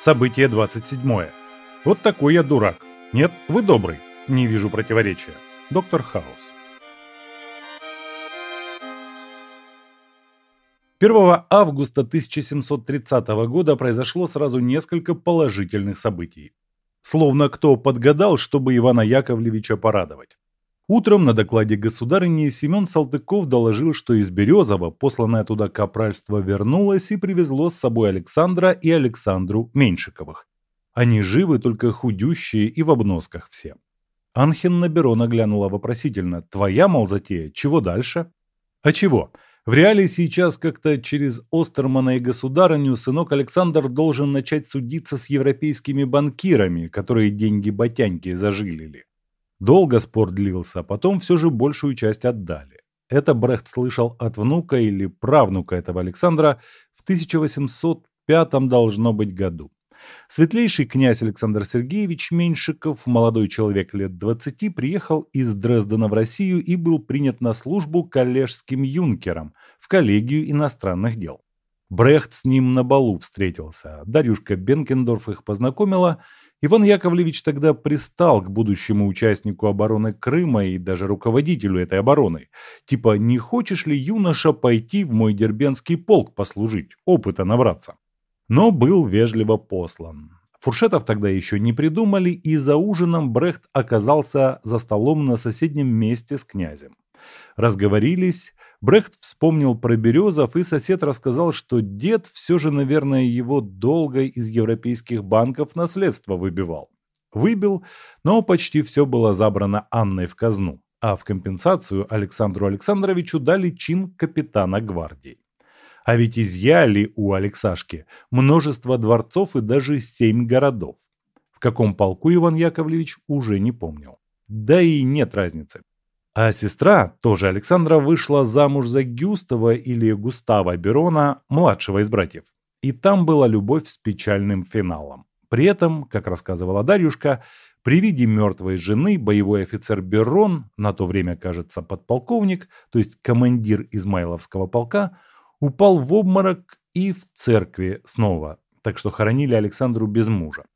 Событие 27. Вот такой я дурак. Нет, вы добрый. Не вижу противоречия. Доктор Хаус. 1 августа 1730 года произошло сразу несколько положительных событий. Словно кто подгадал, чтобы Ивана Яковлевича порадовать. Утром на докладе государыни Семен Салтыков доложил, что из Березова посланное туда капральство вернулось и привезло с собой Александра и Александру Меньшиковых. Они живы, только худющие и в обносках все. Анхин на Берона глянула вопросительно. «Твоя, мол, затея? Чего дальше?» «А чего?» В реале сейчас как-то через Остермана и государыню сынок Александр должен начать судиться с европейскими банкирами, которые деньги батяньки зажилили. Долго спор длился, а потом все же большую часть отдали. Это Брехт слышал от внука или правнука этого Александра в 1805 должно быть году. Светлейший князь Александр Сергеевич Меньшиков, молодой человек лет 20, приехал из Дрездена в Россию и был принят на службу коллежским юнкером в коллегию иностранных дел. Брехт с ним на балу встретился. Дарюшка Бенкендорф их познакомила. Иван Яковлевич тогда пристал к будущему участнику обороны Крыма и даже руководителю этой обороны. Типа, не хочешь ли, юноша, пойти в мой дербенский полк послужить, опыта набраться? но был вежливо послан. Фуршетов тогда еще не придумали, и за ужином Брехт оказался за столом на соседнем месте с князем. Разговорились, Брехт вспомнил про Березов, и сосед рассказал, что дед все же, наверное, его долго из европейских банков наследство выбивал. Выбил, но почти все было забрано Анной в казну, а в компенсацию Александру Александровичу дали чин капитана гвардии. А ведь изъяли у Алексашки множество дворцов и даже семь городов. В каком полку Иван Яковлевич уже не помнил. Да и нет разницы. А сестра, тоже Александра, вышла замуж за Гюстава или Густава Берона, младшего из братьев. И там была любовь с печальным финалом. При этом, как рассказывала Дарюшка, при виде мертвой жены боевой офицер Берон, на то время, кажется, подполковник, то есть командир Измайловского полка, упал в обморок и в церкви снова, так что хоронили Александру без мужа.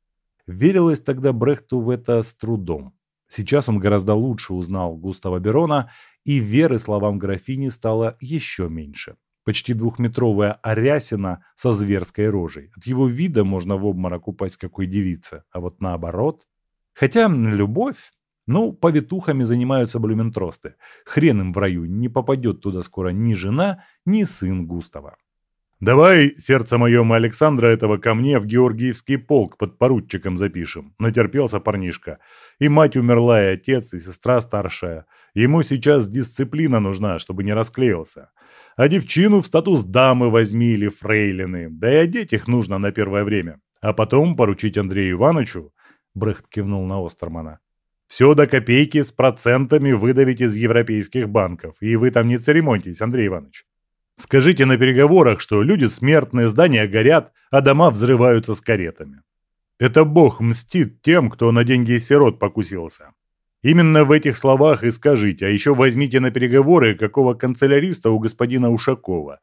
Верилось тогда Брехту в это с трудом. Сейчас он гораздо лучше узнал Густава Берона, и веры словам графини стало еще меньше. Почти двухметровая Арясина со зверской рожей. От его вида можно в обморок упасть какой девице, а вот наоборот. Хотя любовь ну, повитухами занимаются блюментросты. Хрен им в раю, не попадет туда скоро ни жена, ни сын Густава. «Давай, сердце мое, мы Александра этого ко мне в Георгиевский полк под поручиком запишем», — натерпелся парнишка. «И мать умерла, и отец, и сестра старшая. Ему сейчас дисциплина нужна, чтобы не расклеился. А девчину в статус дамы возьми или фрейлины, да и одеть их нужно на первое время. А потом поручить Андрею Ивановичу», — Брехт кивнул на Остермана, все до копейки с процентами выдавить из европейских банков. И вы там не церемоньтесь, Андрей Иванович. Скажите на переговорах, что люди смертные, здания горят, а дома взрываются с каретами. Это Бог мстит тем, кто на деньги сирот покусился. Именно в этих словах и скажите, а еще возьмите на переговоры какого канцеляриста у господина Ушакова.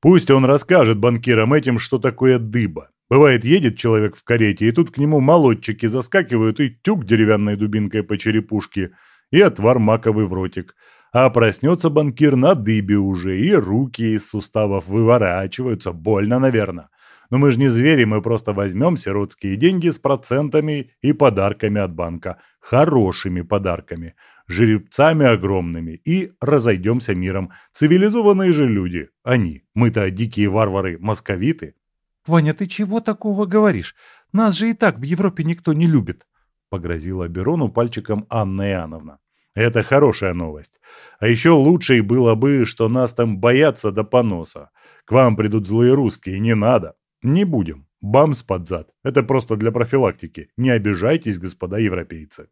Пусть он расскажет банкирам этим, что такое дыба. Бывает, едет человек в карете, и тут к нему молодчики заскакивают и тюк деревянной дубинкой по черепушке, и отвар маковый в ротик. А проснется банкир на дыбе уже, и руки из суставов выворачиваются, больно, наверное. Но мы же не звери, мы просто возьмем сиротские деньги с процентами и подарками от банка. Хорошими подарками. Жеребцами огромными. И разойдемся миром. Цивилизованные же люди. Они. Мы-то дикие варвары, московиты. «Ваня, ты чего такого говоришь? Нас же и так в Европе никто не любит», — погрозила Берону пальчиком Анна Иоанновна. «Это хорошая новость. А еще лучше было бы, что нас там боятся до поноса. К вам придут злые русские, не надо. Не будем. Бамс под зад. Это просто для профилактики. Не обижайтесь, господа европейцы».